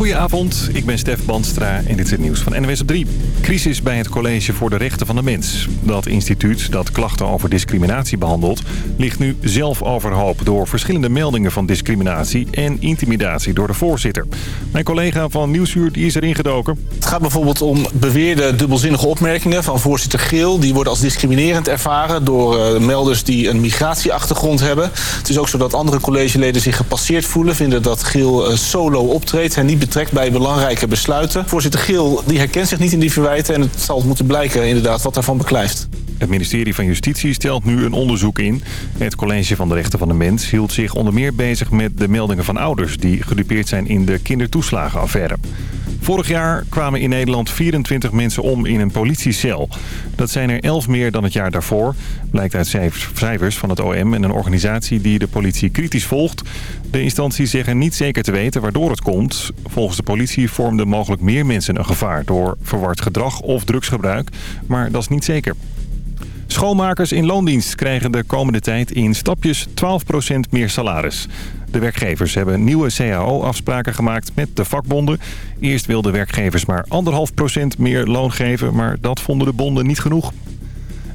Goedenavond, ik ben Stef Bandstra en dit is het nieuws van NWS op 3. Crisis bij het College voor de Rechten van de Mens. Dat instituut dat klachten over discriminatie behandelt... ligt nu zelf overhoop door verschillende meldingen van discriminatie... en intimidatie door de voorzitter. Mijn collega van Nieuwsuur die is erin gedoken. Het gaat bijvoorbeeld om beweerde dubbelzinnige opmerkingen van voorzitter Geel. Die worden als discriminerend ervaren door uh, melders die een migratieachtergrond hebben. Het is ook zo dat andere collegeleden zich gepasseerd voelen. Vinden dat Geel uh, solo optreedt en niet betrekt bij belangrijke besluiten. Voorzitter Geel die herkent zich niet in die verwijten... en het zal moeten blijken inderdaad wat daarvan beklijft. Het ministerie van Justitie stelt nu een onderzoek in. Het College van de Rechten van de Mens hield zich onder meer bezig met de meldingen van ouders... die gedupeerd zijn in de kindertoeslagenaffaire. Vorig jaar kwamen in Nederland 24 mensen om in een politiecel. Dat zijn er 11 meer dan het jaar daarvoor. Blijkt uit cijfers van het OM en een organisatie die de politie kritisch volgt. De instanties zeggen niet zeker te weten waardoor het komt. Volgens de politie vormden mogelijk meer mensen een gevaar... door verward gedrag of drugsgebruik. Maar dat is niet zeker. Schoonmakers in loondienst krijgen de komende tijd in stapjes 12% meer salaris. De werkgevers hebben nieuwe CAO-afspraken gemaakt met de vakbonden. Eerst wilden werkgevers maar 1,5% meer loon geven, maar dat vonden de bonden niet genoeg.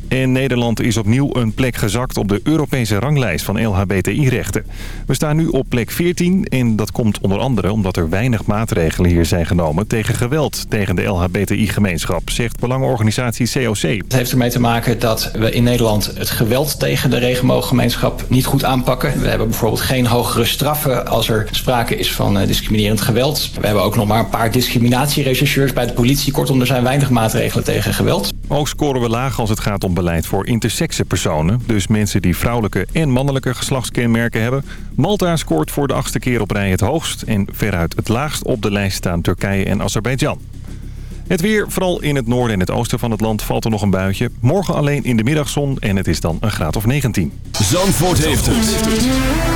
En Nederland is opnieuw een plek gezakt op de Europese ranglijst van LHBTI-rechten. We staan nu op plek 14 en dat komt onder andere omdat er weinig maatregelen hier zijn genomen tegen geweld tegen de LHBTI-gemeenschap, zegt belangenorganisatie COC. Het heeft ermee te maken dat we in Nederland het geweld tegen de regenbooggemeenschap niet goed aanpakken. We hebben bijvoorbeeld geen hogere straffen als er sprake is van discriminerend geweld. We hebben ook nog maar een paar discriminatierechercheurs bij de politie. Kortom, er zijn weinig maatregelen tegen geweld. Ook scoren we laag als het gaat om beleid voor intersexe personen. Dus mensen die vrouwelijke en mannelijke geslachtskenmerken hebben. Malta scoort voor de achtste keer op rij het hoogst. En veruit het laagst op de lijst staan Turkije en Azerbeidzjan. Het weer, vooral in het noorden en het oosten van het land, valt er nog een buitje. Morgen alleen in de middagzon en het is dan een graad of 19. Zandvoort heeft het.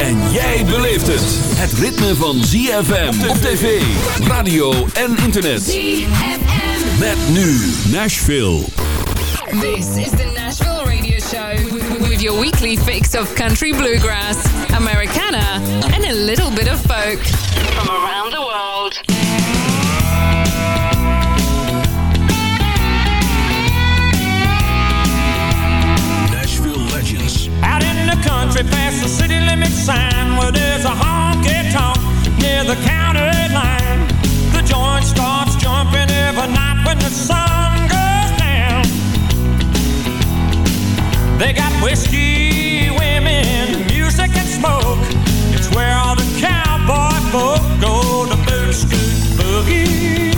En jij beleeft het. Het ritme van ZFM op tv, radio en internet. ZFM. Met nu Nashville. This is the Nashville Radio Show with your weekly fix of country bluegrass, Americana, and a little bit of folk from around the world. Nashville Legends. Out in the country past the city limit sign where there's a honky tonk near the county line. The joint starts jumping every night when the sun They got whiskey, women, music, and smoke. It's where all the cowboy folk go to boot scoot boogie.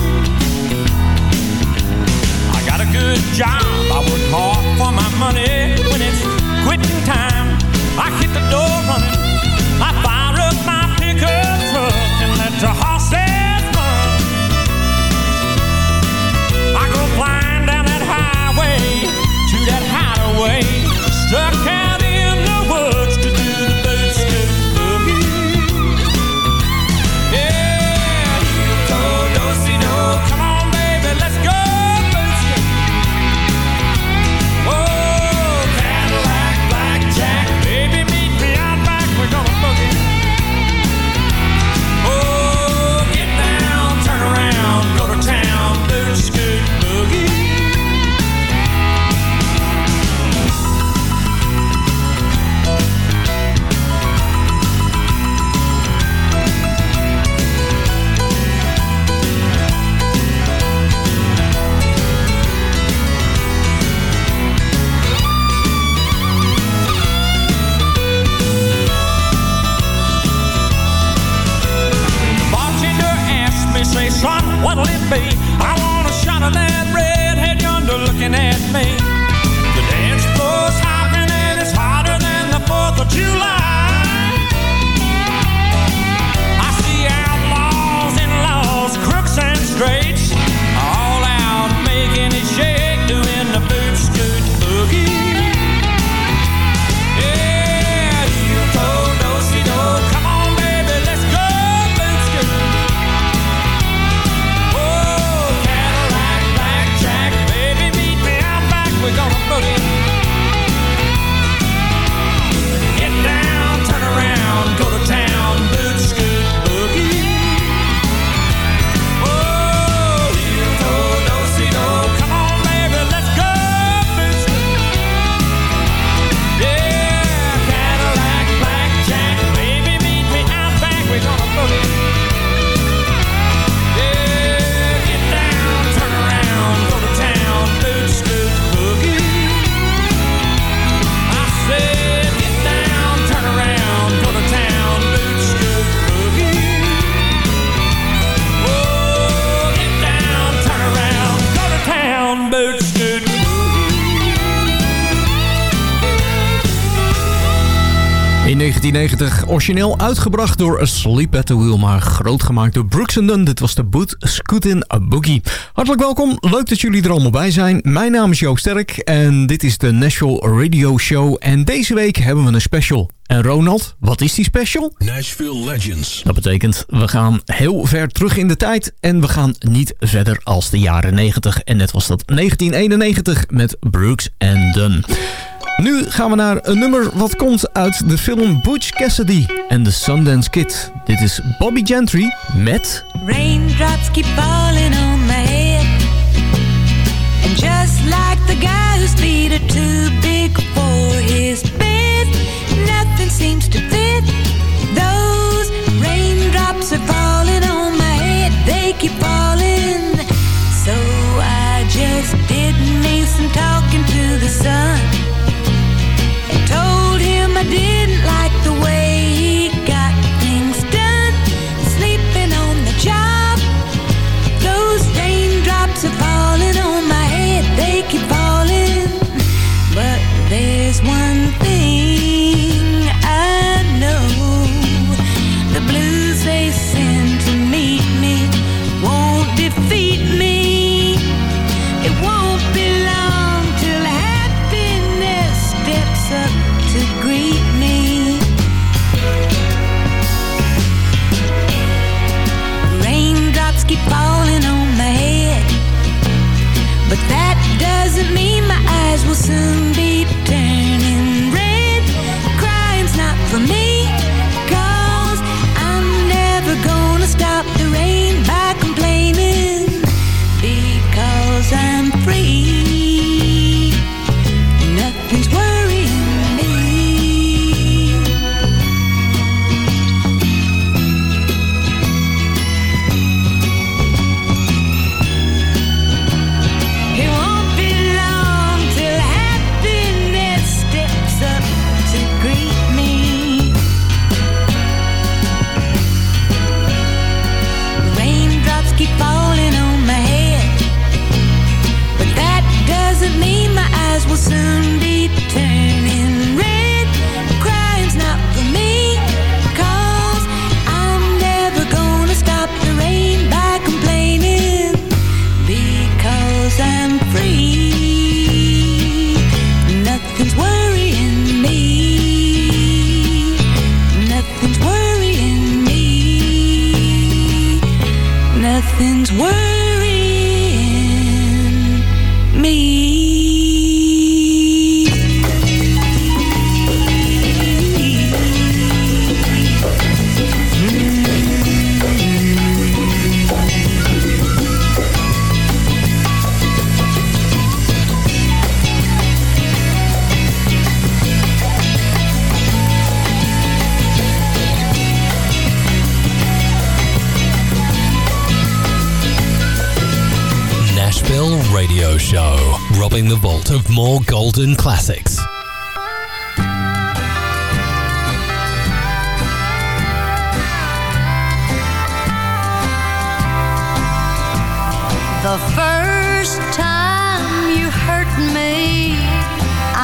I got a good job, I work hard for my money. When it's quitting time, I hit the door running. In 1990 origineel uitgebracht door Sleep at the Wheel, maar groot gemaakt door Brooks Dunn. Dit was de Boot Scootin' Boogie. Hartelijk welkom, leuk dat jullie er allemaal bij zijn. Mijn naam is Joop Sterk en dit is de Nashville Radio Show. En deze week hebben we een special. En Ronald, wat is die special? Nashville Legends. Dat betekent, we gaan heel ver terug in de tijd en we gaan niet verder als de jaren 90. En net was dat 1991 met Brooks Dunn. Nu gaan we naar een nummer wat komt uit de film Butch Cassidy en The Sundance Kid. Dit is Bobby Gentry met... Raindrops keep falling on my head. And just like the guy whose feet are too big for his bed Nothing seems to fit. Those raindrops are falling on my head. They keep falling. So I just did me some talking to the sun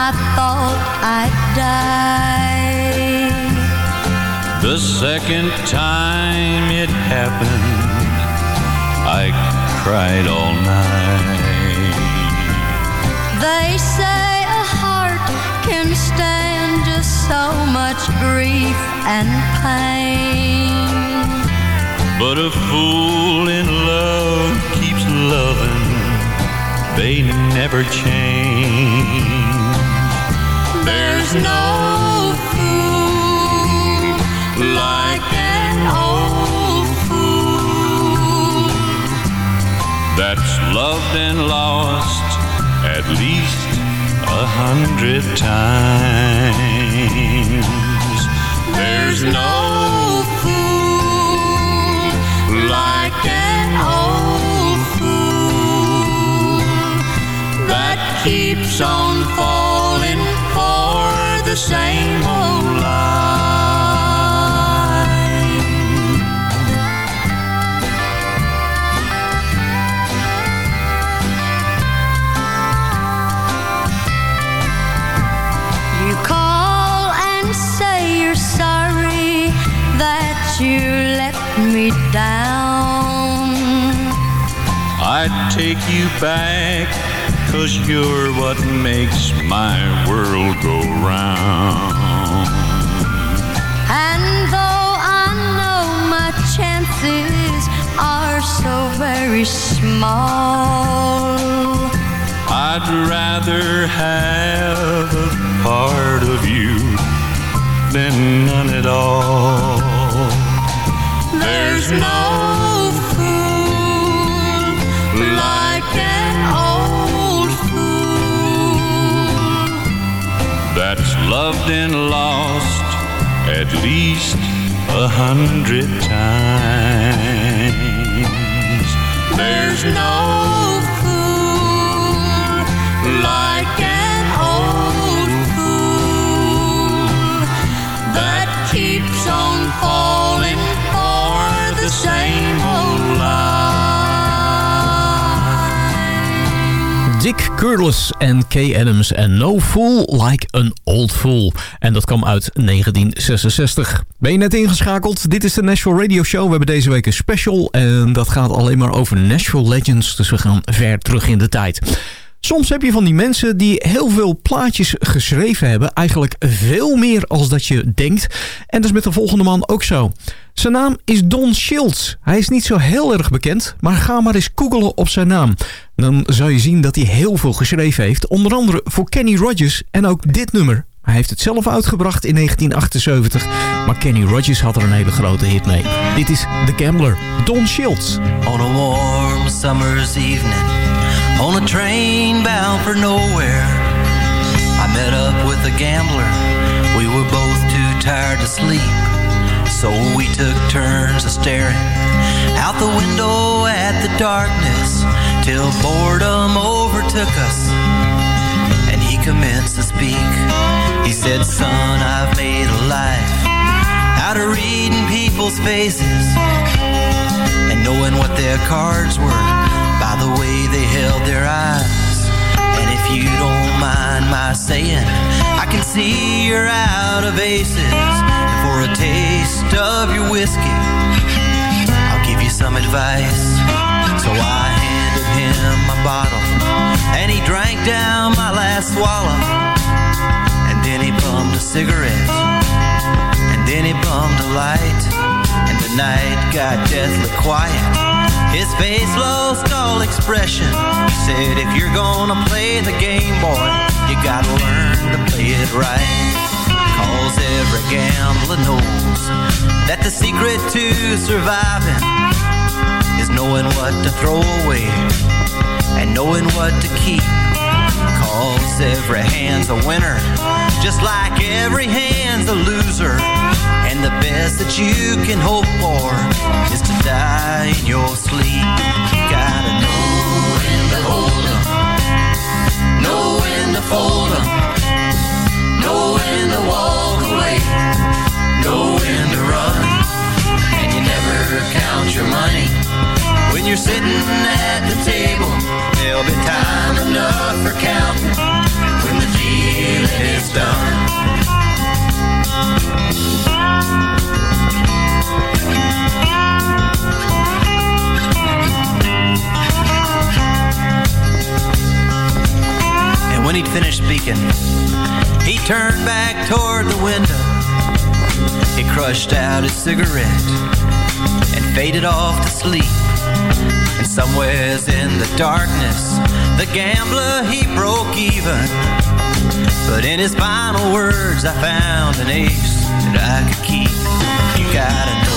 I thought I'd die. The second time it happened, I cried all night. They say a heart can stand just so much grief and pain. But a fool in love keeps loving, they never change. There's no fool like an old fool. That's loved and lost at least a hundred times. There's no fool like an old fool that keeps on falling same old line You call and say you're sorry That you let me down. I take you back Cause you're what makes my world go round. And though I know my chances are so very small, I'd rather have a part of you than none at all. there's no loved and lost at least a hundred times. There's no fool like Dick Curless en Kay Adams en No Fool Like an Old Fool. En dat kwam uit 1966. Ben je net ingeschakeld? Dit is de Nashville Radio Show. We hebben deze week een special en dat gaat alleen maar over Nashville Legends. Dus we gaan ver terug in de tijd. Soms heb je van die mensen die heel veel plaatjes geschreven hebben. Eigenlijk veel meer als dat je denkt. En dat is met de volgende man ook zo. Zijn naam is Don Schiltz. Hij is niet zo heel erg bekend, maar ga maar eens googelen op zijn naam. Dan zal je zien dat hij heel veel geschreven heeft. Onder andere voor Kenny Rogers en ook dit nummer. Hij heeft het zelf uitgebracht in 1978, maar Kenny Rogers had er een hele grote hit mee. Dit is The Gambler, Don Schiltz. On a warm summer's evening, on a train bound for nowhere, I met up with a gambler. We were both too tired to sleep, so we took turns of staring out the window at the darkness till boredom overtook us. And he commenced to speak. He said, Son, I've made a life out of reading people's faces and knowing what their cards were the way they held their eyes. And if you don't mind my saying, I can see you're out of aces. And for a taste of your whiskey, I'll give you some advice. So I handed him my bottle, and he drank down my last swallow. And then he bummed a cigarette, and then he bummed a light. And the night got deathly quiet. His face lost all expression. He said, If you're gonna play the game, boy, you gotta learn to play it right. Cause every gambler knows that the secret to surviving is knowing what to throw away and knowing what to keep. Cause every hand's a winner, just like every hand's a loser. And the best that you can hope for is to die in your sleep. You gotta know when to hold 'em, know when to fold 'em, know when to walk away, know when to run. And you never count your money when you're sitting at the table. There'll be time enough for counting is done. And when he'd finished speaking, he turned back toward the window. He crushed out his cigarette and faded off to sleep. And somewheres in the darkness, the gambler he broke even. But in his final words, I found an ace that I could keep. You gotta know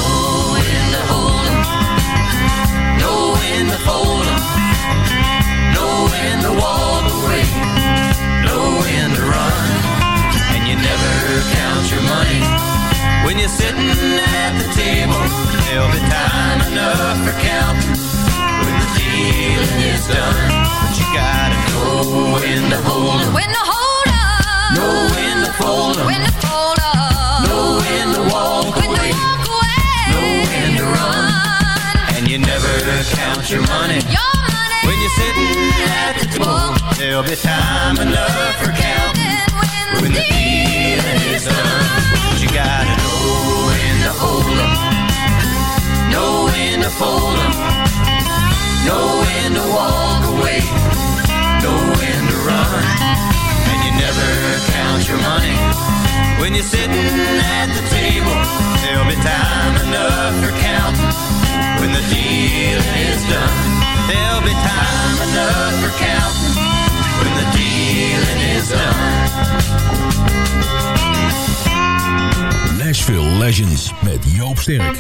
Sterk.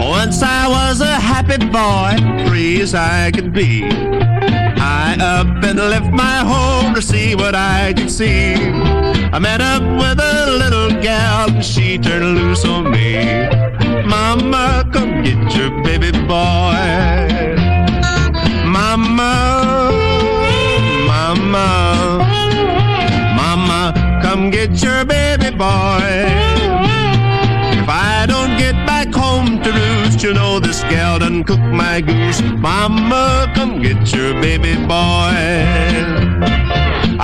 Once I was a happy boy, free as I could be. I up and left my home to see what I could see. I met up with a little gal and she turned loose on me. Mama, come get your baby boy. Boy. If I don't get back home to roost, you know this gal done cook my goose. Mama, come get your baby boy.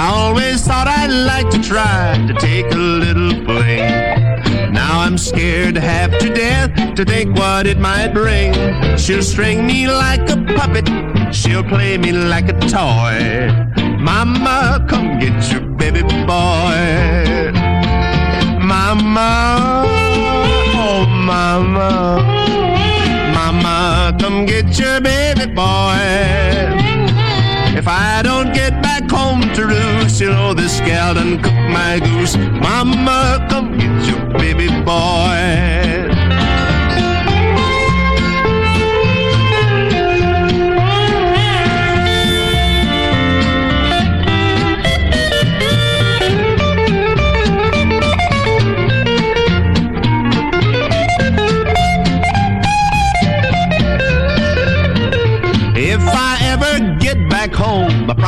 I always thought I'd like to try to take a little fling. Now I'm scared half to death to think what it might bring. She'll string me like a puppet, she'll play me like a toy. Mama, come get your baby boy. Mama, oh mama, mama, come get your baby boy. If I don't get back home to roost, you know this gal done cook my goose. Mama, come get your baby boy.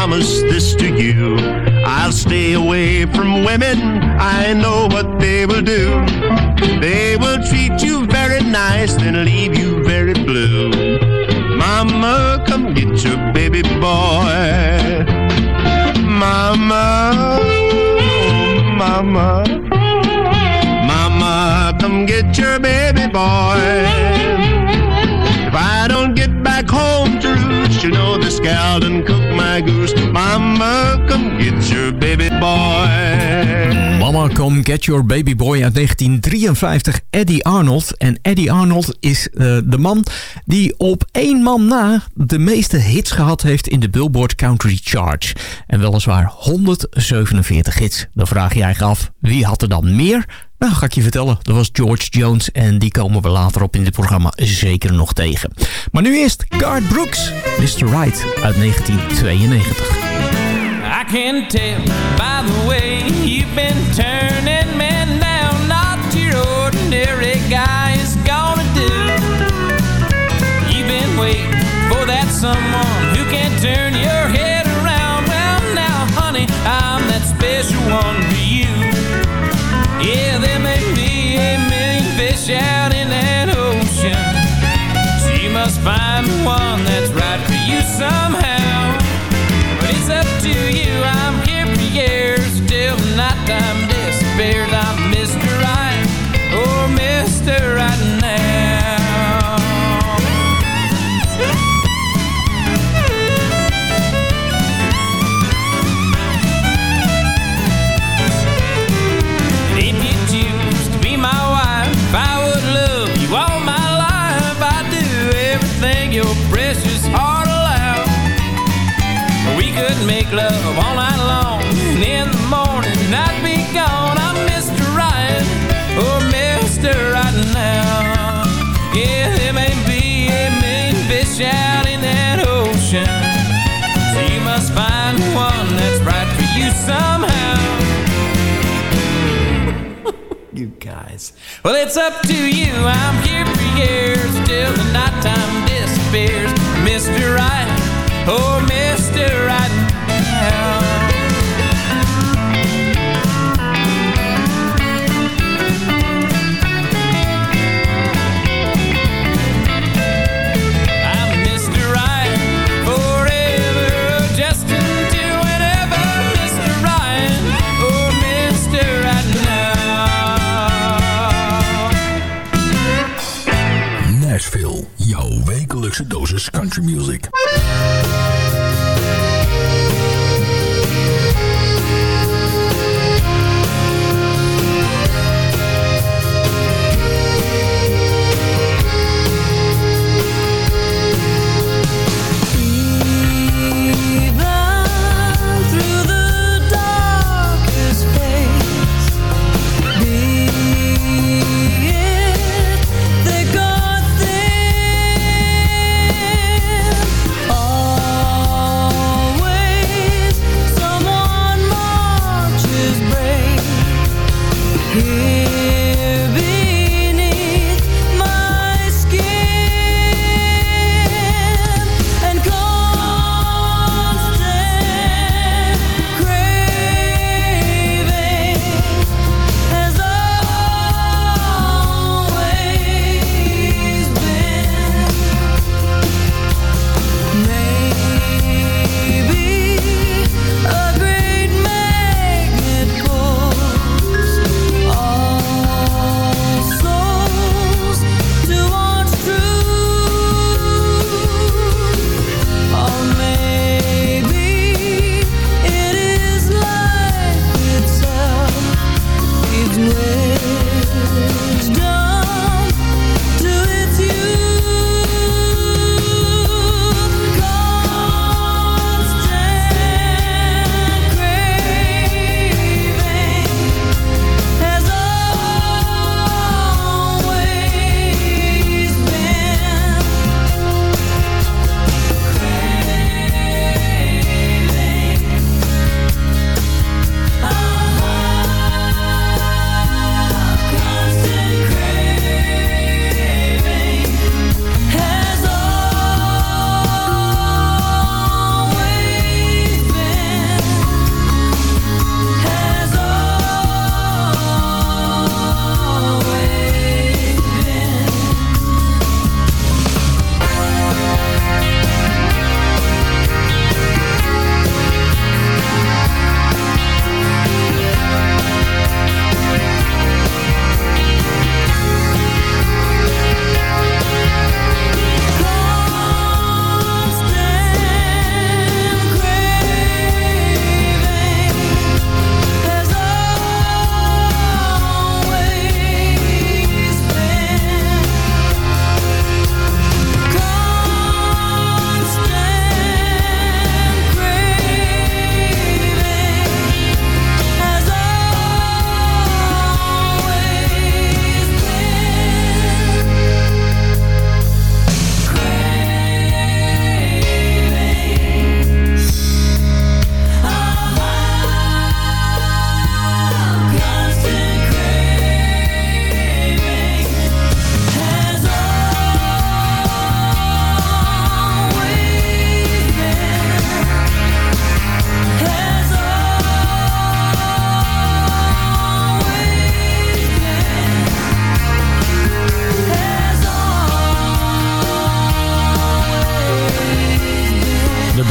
Promise this to you. I'll stay away from women. I know what they will do. They will treat you very nice, then leave you very blue. Mama, come get your baby boy. Mama, oh, mama, mama, come get your baby boy. If I don't get back home to you know this gal done cook Mama, come get your baby boy. Mama Come Get Your Baby Boy uit 1953, Eddie Arnold. En Eddie Arnold is eh, de man die op één man na de meeste hits gehad heeft in de Billboard Country Charts. En weliswaar 147 hits. Dan vraag je je af, wie had er dan meer? Nou, ga ik je vertellen. Dat was George Jones en die komen we later op in dit programma zeker nog tegen. Maar nu eerst Garth Brooks, Mr. Right uit 1992. I can tell by the way you've been turning men down. Not your ordinary guy is gonna do. You've been waiting for that someone one that's right for you make love all night long And in the morning I'd be gone I'm Mr. Right Oh, Mr. Right now Yeah, there may be a million fish out in that ocean So you must find one that's right for you somehow You guys Well, it's up to you I'm here for years Till the nighttime disappears Mr. Right Oh, Mr. Right country music.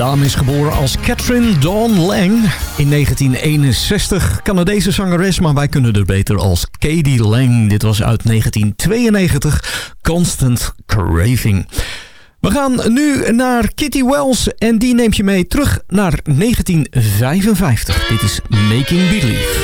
Dame is geboren als Catherine Dawn Lang in 1961. Canadese zangeres, maar wij kunnen er beter als Katie Lang. Dit was uit 1992, Constant Craving. We gaan nu naar Kitty Wells en die neemt je mee terug naar 1955. Dit is Making Believe.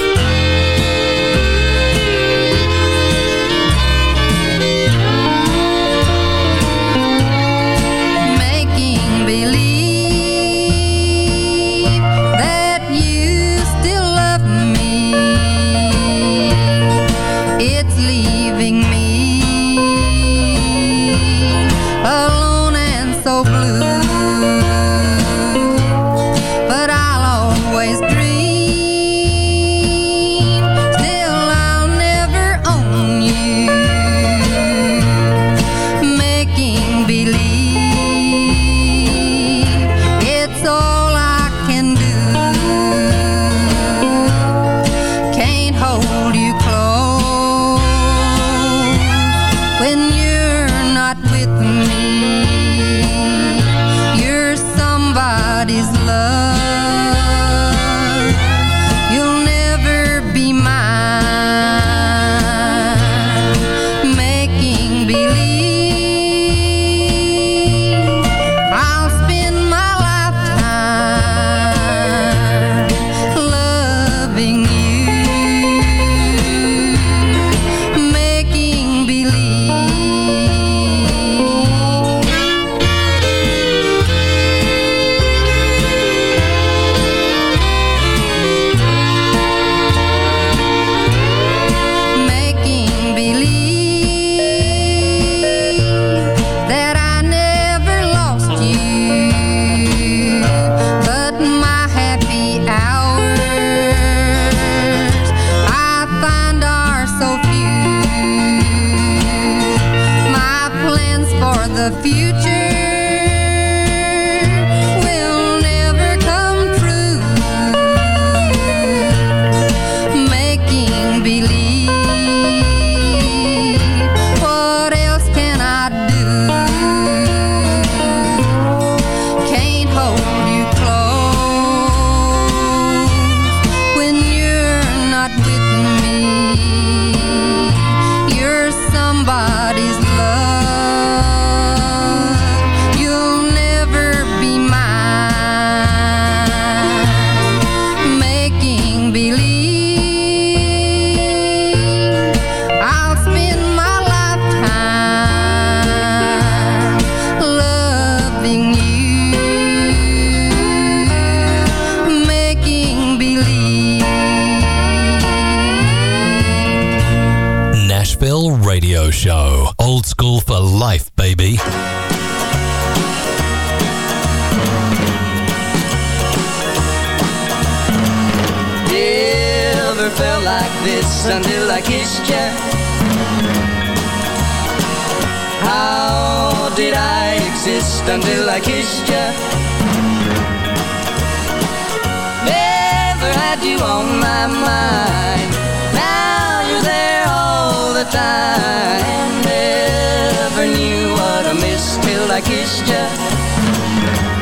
I missed till I kissed you.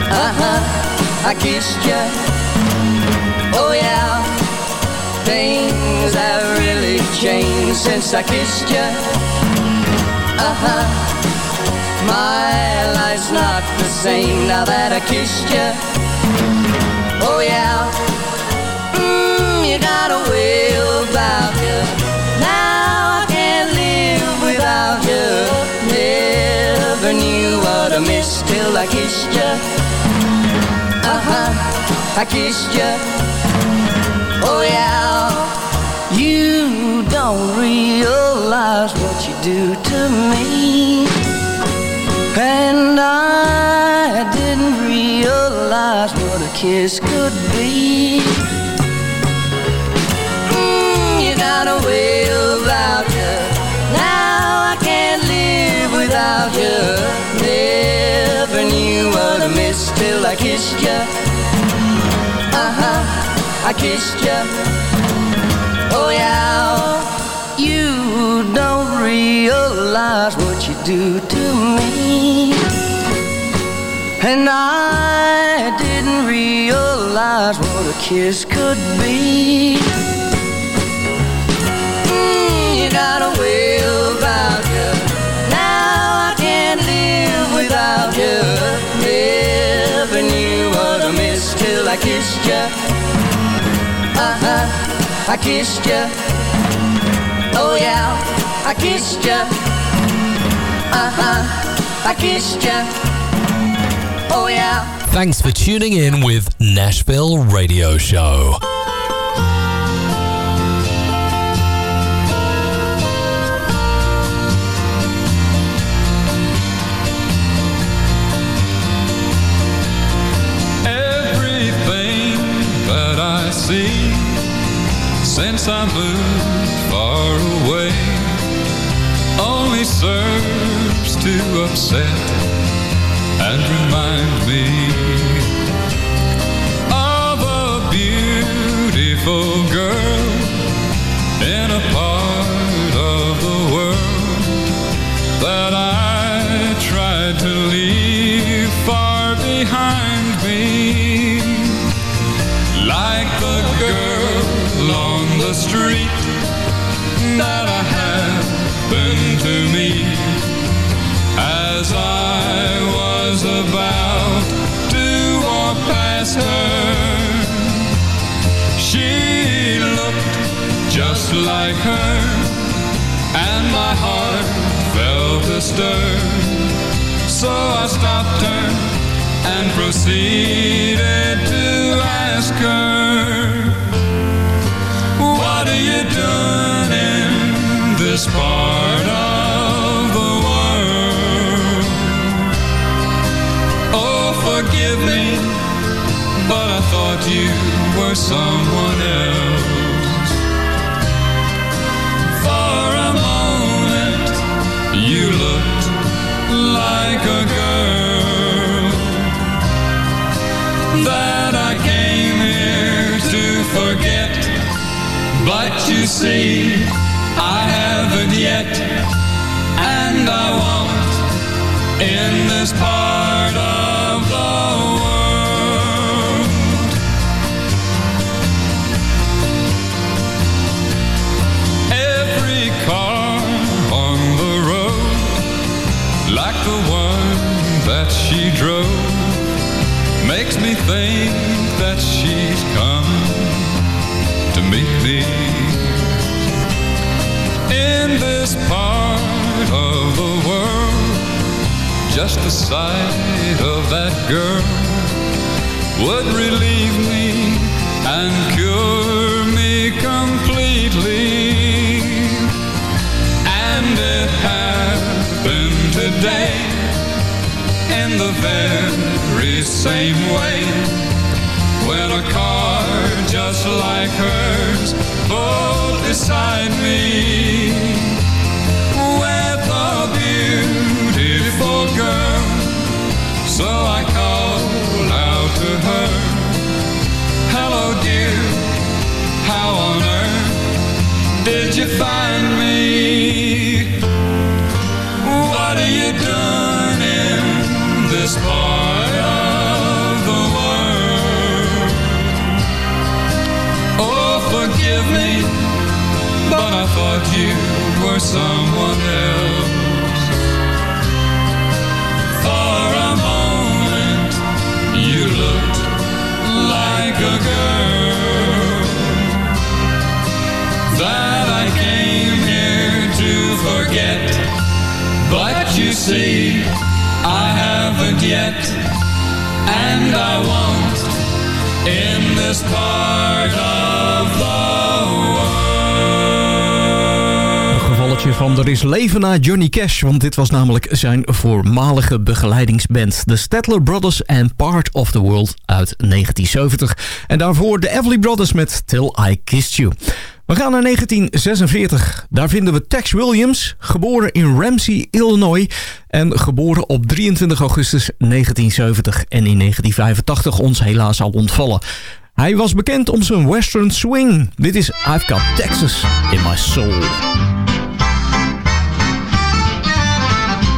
Uh huh, I kissed you. Oh yeah, things have really changed since I kissed you. Uh huh, my life's not the same now that I kissed you. Oh yeah, mm, you got a way about you. I kissed you. Uh huh, I kissed you. Oh yeah, you don't realize what you do to me. And I didn't realize what a kiss could be. Mm, you got a way about you. Now I can't live without you. I kissed you. Uh huh, I kissed you. Oh yeah, you don't realize what you do to me. And I didn't realize what a kiss could be. Mm, you got a Uh huh, I kissed. Oh yeah, I kissed. Uh huh, I kissed. Oh yeah. Thanks for tuning in with Nashville Radio Show. To in this part of the world. Every car on the road, like the one that she drove, makes me think that she's come to meet me in this part Just the sight of that girl would relieve me and cure me completely. And it happened today in the very same way when a car just like hers pulled beside me girl. So I called out to her, Hello, dear, how on earth did you find me? What are you doing in this part of the world? Oh, forgive me, but I thought you were someone else. You see, I haven't yet, and I won't in this part of the. Een gevalletje van Er is leven na Johnny Cash, want dit was namelijk zijn voormalige begeleidingsband. De Statler Brothers and Part of the World uit 1970. En daarvoor de Everly Brothers met Till I Kissed You. We gaan naar 1946. Daar vinden we Tex Williams, geboren in Ramsey, Illinois... en geboren op 23 augustus 1970 en in 1985 ons helaas al ontvallen. Hij was bekend om zijn western swing. Dit is I've Got Texas in My Soul.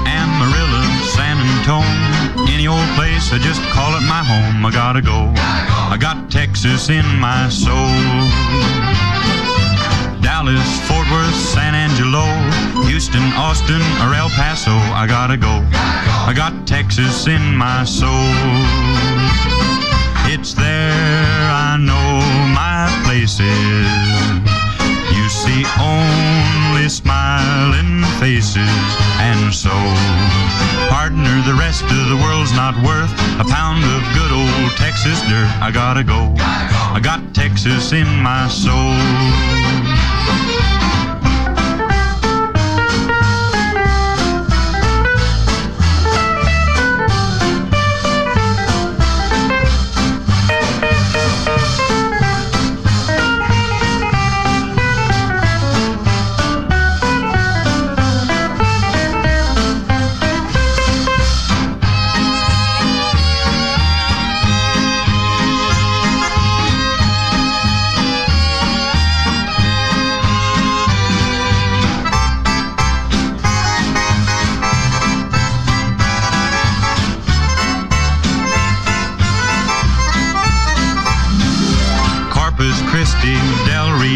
Amarillo, San Antone, any old place, I just call it my home. I gotta go. I got Texas in my soul. Dallas, Fort Worth, San Angelo, Houston, Austin, or El Paso, I gotta go. I got Texas in my soul. It's there I know my place is. You see only smiling faces, and so, partner, the rest of the world's not worth a pound of good old Texas dirt. I gotta go. I got Texas in my soul.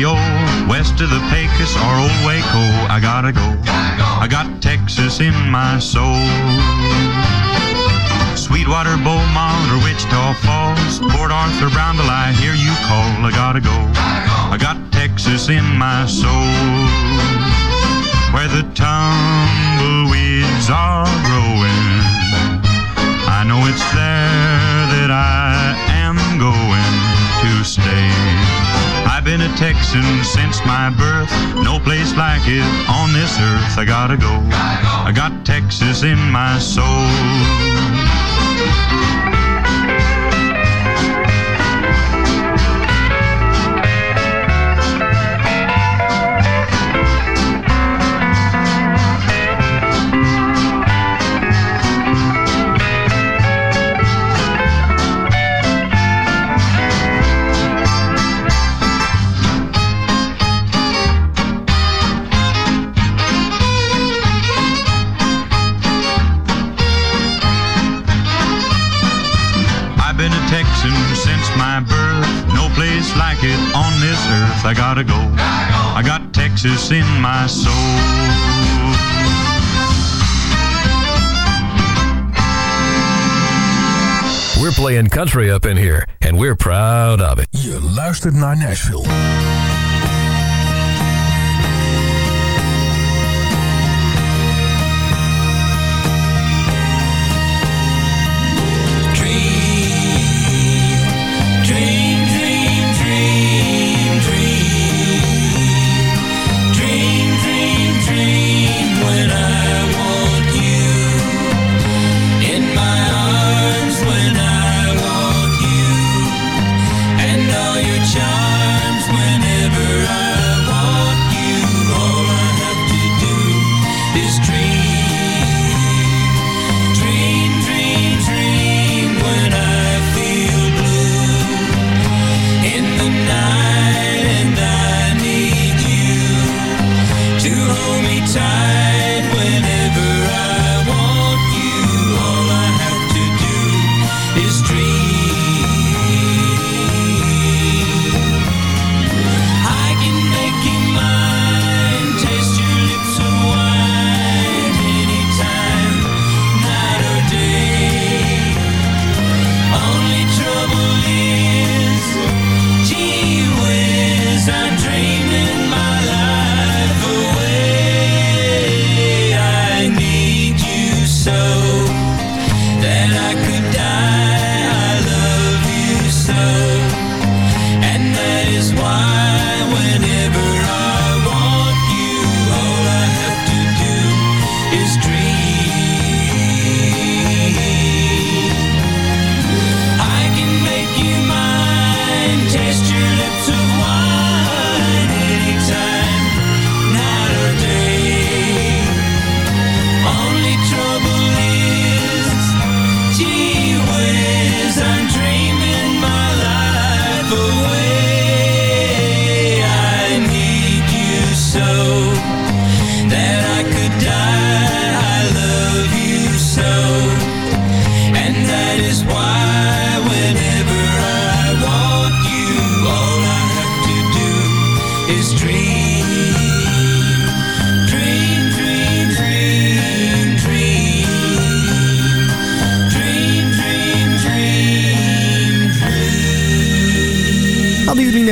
West of the Pecos or Old Waco, I gotta go. I got Texas in my soul. Sweetwater, Beaumont, or Wichita Falls, Port Arthur, Brownville, I hear you call. I gotta go. I got Texas in my soul. Where the tumbleweeds are growing. I know it's there that I am going to stay. I've been a Texan since my birth. No place like it on this earth. I gotta go. I got Texas in my soul. North, I gotta go. I got Texas in my soul. We're playing country up in here, and we're proud of it. Je luistert naar Nashville.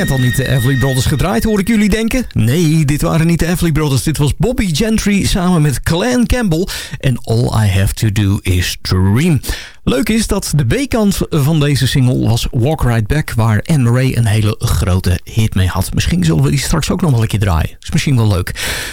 Net al niet de Everly Brothers gedraaid, hoor ik jullie denken? Nee, dit waren niet de Everly Brothers. Dit was Bobby Gentry samen met Clan Campbell. En All I Have To Do Is Dream. Leuk is dat de B-kant van deze single was Walk Right Back... waar Anne Ray een hele grote hit mee had. Misschien zullen we die straks ook nog wel een keer draaien. Is misschien wel leuk.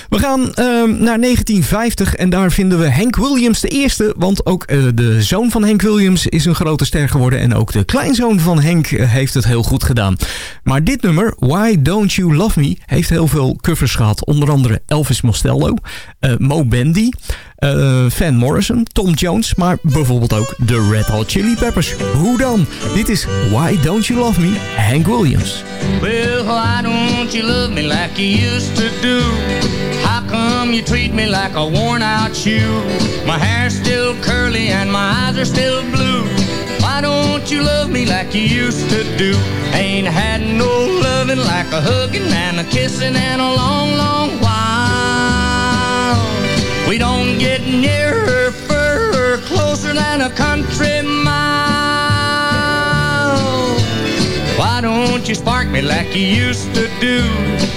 We gaan ehm, naar 1950 en daar vinden we Hank Williams de eerste... want ook eh, de zoon van Hank Williams is een grote ster geworden... en ook de kleinzoon van Hank eh, heeft het heel goed gedaan. Maar dit nummer, Why Don't You Love Me... heeft heel veel covers gehad. Onder andere Elvis Costello, eh, Mo Bendy... eh, Van Morrison, Tom Jones, maar bijvoorbeeld ook de Red Hot Chili Peppers. Hoe dan? Dit is Why Don't You Love Me, Hank Williams. Well, why don't you love me like you used to do? How come you treat me like a worn out shoe? My hair's still curly and my eyes are still blue. Why don't you love me like you used to do? Ain't had no loving like a hugging and a kissing and a long, long while. We don't get nearer, further, closer than a country mile. Why don't you spark me like you used to do?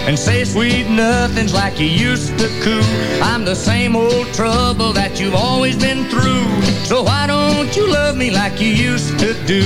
And say sweet nothings like you used to coo. I'm the same old trouble that you've always been through. So why don't you love me like you used to do?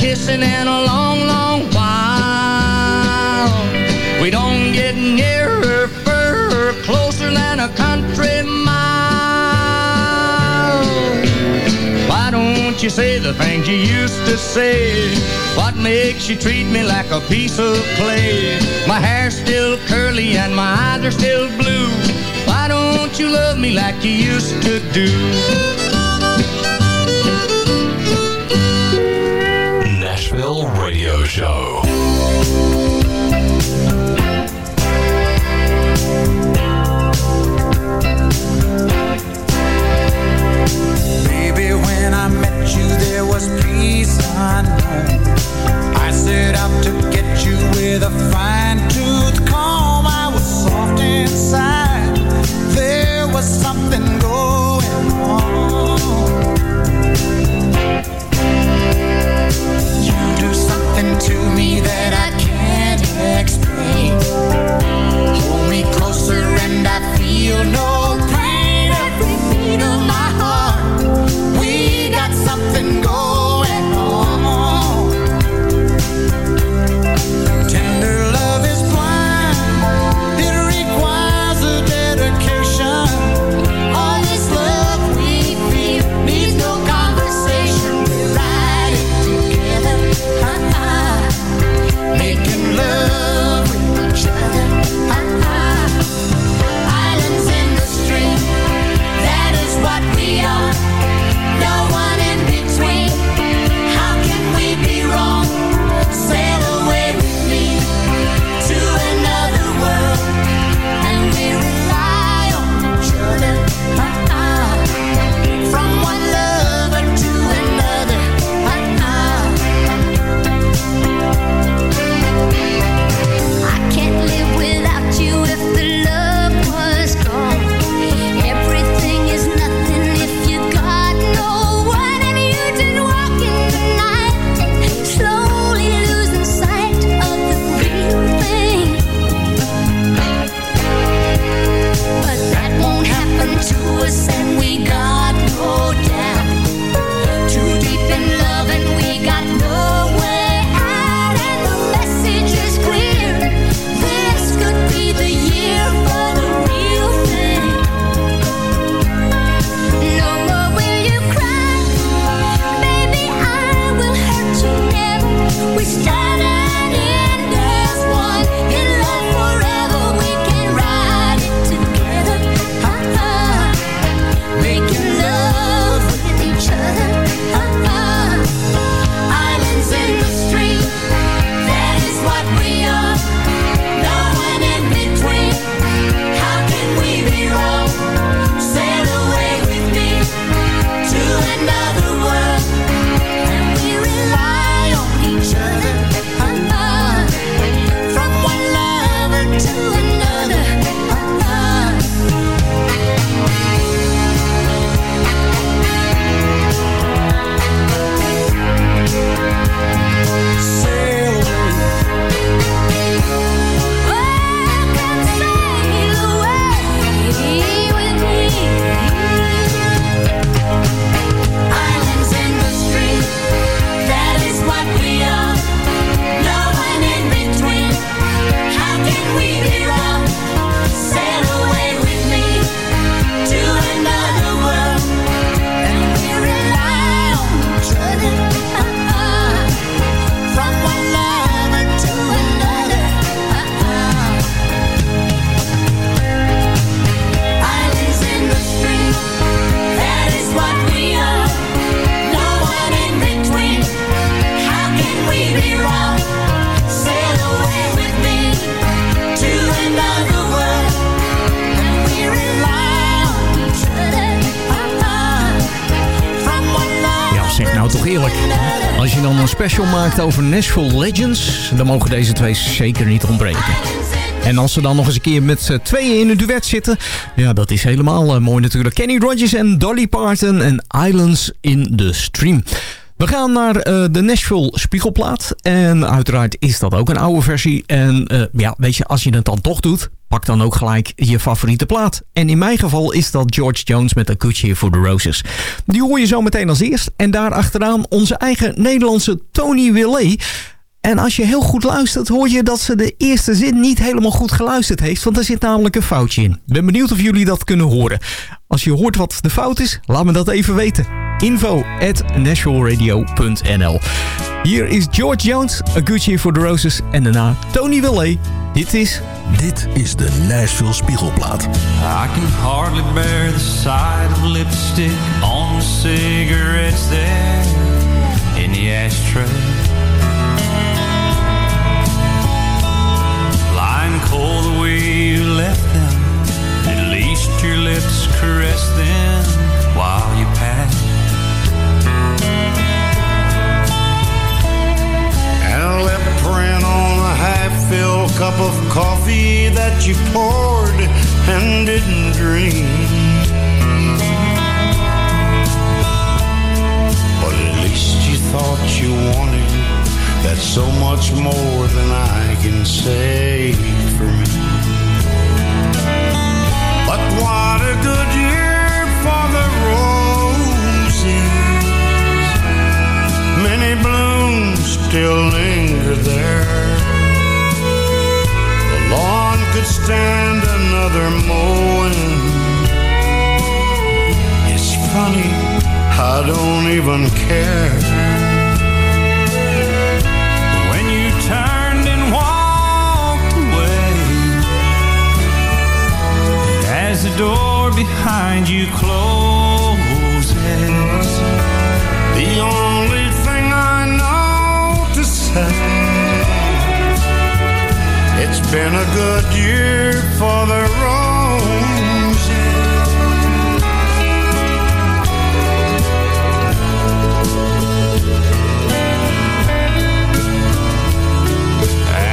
kissing in a long, long while. We don't get nearer, further, closer than a country mile. Why don't you say the things you used to say? What makes you treat me like a piece of clay? My hair's still curly and my eyes are still blue. Why don't you love me like you used to do? Show. Baby, when I met you, there was peace unknown. I set out to get you with a fine tooth over Nashville Legends, dan mogen deze twee zeker niet ontbreken. En als ze dan nog eens een keer met z'n tweeën in een duet zitten... ja, dat is helemaal eh, mooi natuurlijk. Kenny Rogers en Dolly Parton en Islands in the Stream. We gaan naar eh, de Nashville Spiegelplaat. En uiteraard is dat ook een oude versie. En ja, weet je, als je het dan toch doet pak dan ook gelijk je favoriete plaat. En in mijn geval is dat George Jones met A Good Year for the Roses. Die hoor je zo meteen als eerst. En daar achteraan onze eigen Nederlandse Tony Willet. En als je heel goed luistert, hoor je dat ze de eerste zin niet helemaal goed geluisterd heeft. Want er zit namelijk een foutje in. Ben benieuwd of jullie dat kunnen horen. Als je hoort wat de fout is, laat me dat even weten. Info at nationalradio.nl Hier is George Jones, A Good Year for the Roses. En daarna Tony Willet. Dit is... Dit is de Nashville Spiegelplaat. I can hardly bear the sight of lipstick on the cigarettes there in the ashtray. Caress them while you pass. And lip print on a half-filled cup of coffee that you poured and didn't drink. But at least you thought you wanted that's so much more than I can say for me. Still linger there. The lawn could stand another mowing. It's funny, I don't even care. Behind you closes, The only thing I know to say It's been a good year for the roses.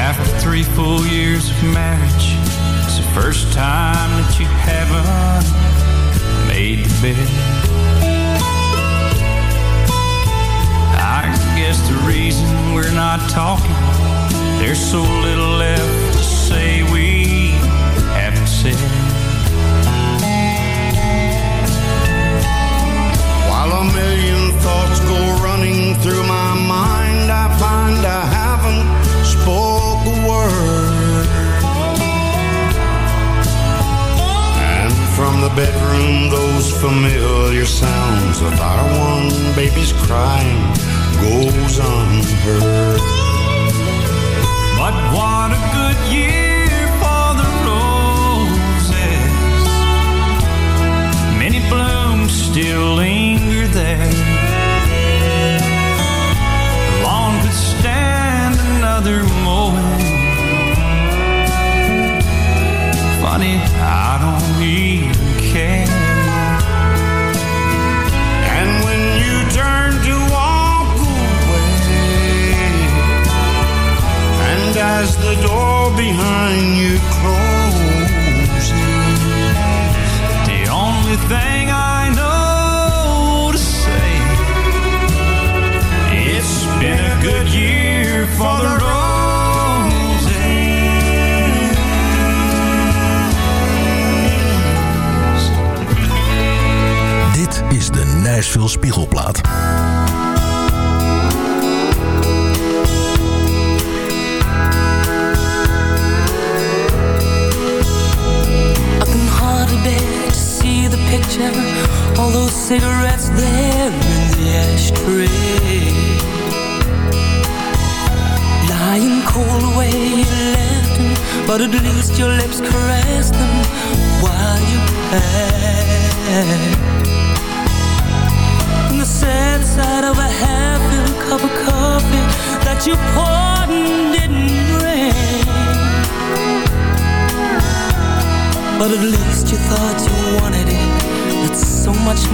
After three full years of marriage, first time that you haven't made the bed. I guess the reason we're not talking, there's so little left to say we haven't said. While a million thoughts go running through my mind I find I from the bedroom those familiar sounds Of our one baby's crying goes unheard But what a good year for the roses. Many blooms still linger there. The lawn could stand another Funny, I don't even care. And when you turn to walk away And as the door behind you closes The only thing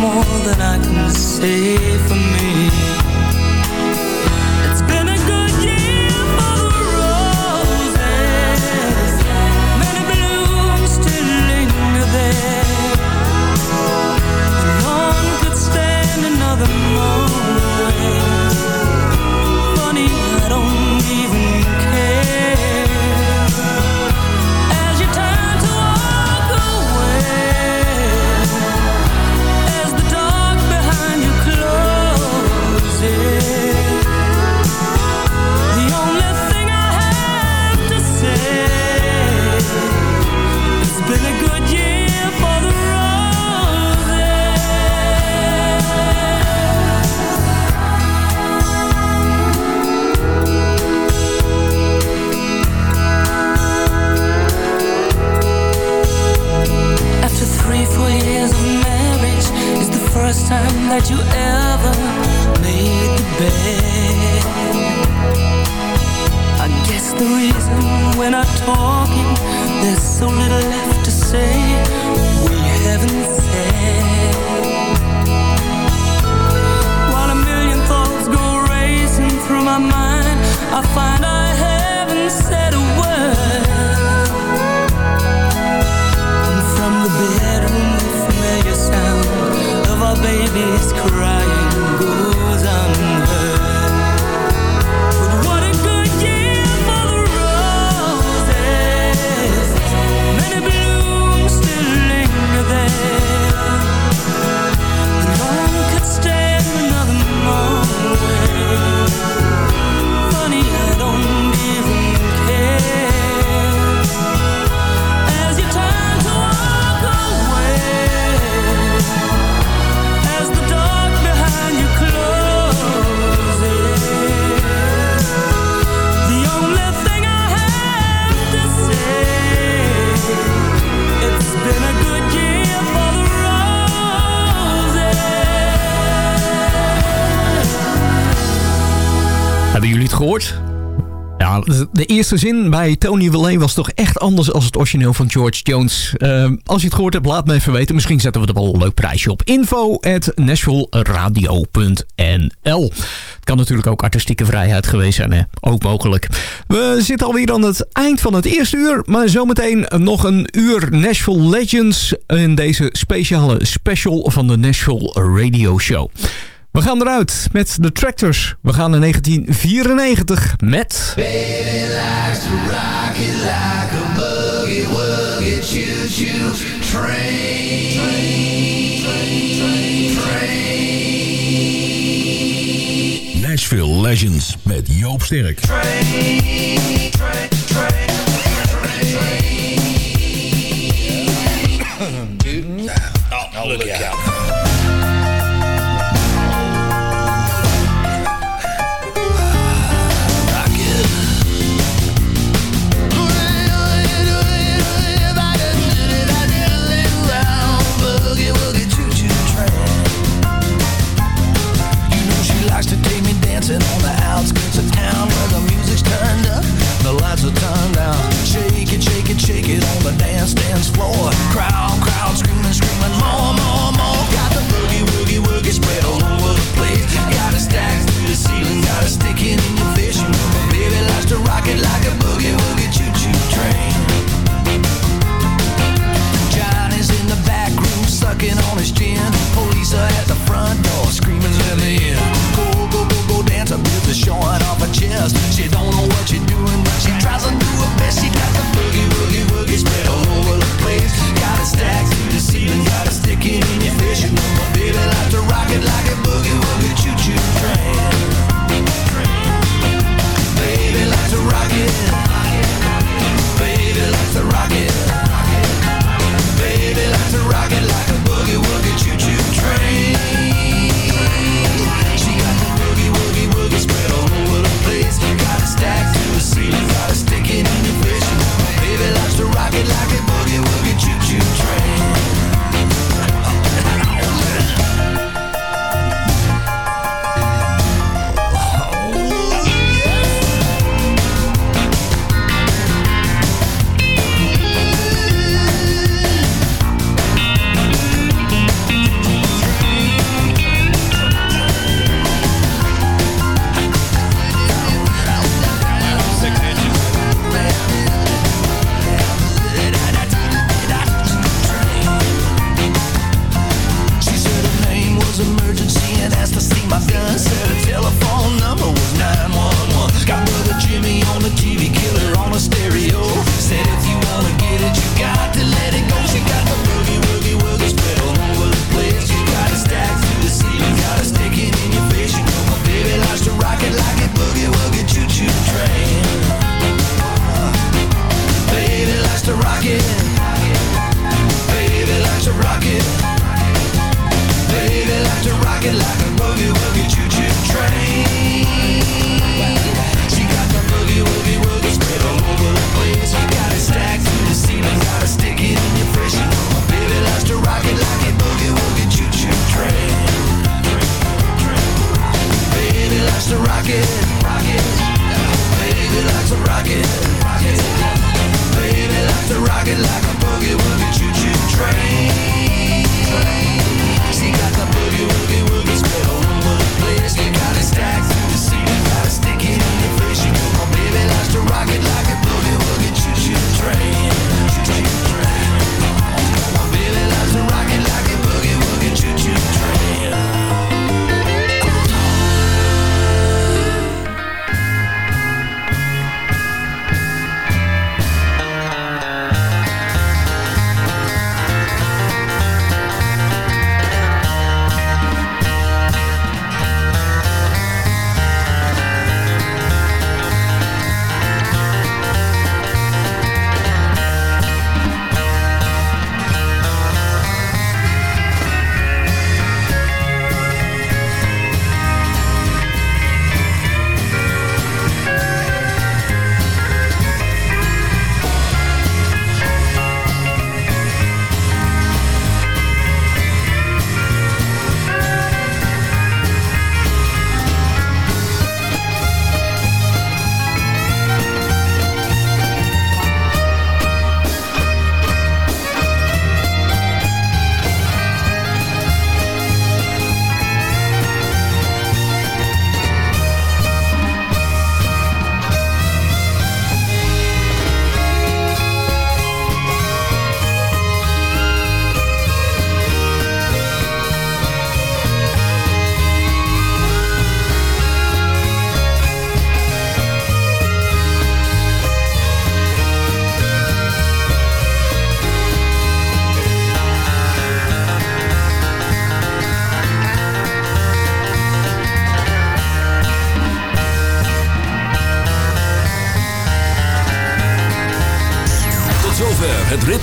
more than I can say for me you eerste zin bij Tony Willey was toch echt anders als het origineel van George Jones. Eh, als je het gehoord hebt, laat me even weten. Misschien zetten we er wel een leuk prijsje op. Info at nashvilleradio.nl Het kan natuurlijk ook artistieke vrijheid geweest zijn, hè? Ook mogelijk. We zitten alweer aan het eind van het eerste uur. Maar zometeen nog een uur Nashville Legends. In deze speciale special van de Nashville Radio Show. We gaan eruit met de Tractors. We gaan naar 1994 met... Baby likes to rock it like a boogie woogie choo choo train. Nashville Legends met Joop Sterk. Oh, look out. dust. She don't know what she's doing, but she tries to do her best. She got the boogie, boogie, boogie spread all over the place. Got it stacked to the ceiling, got it sticking in your face. You know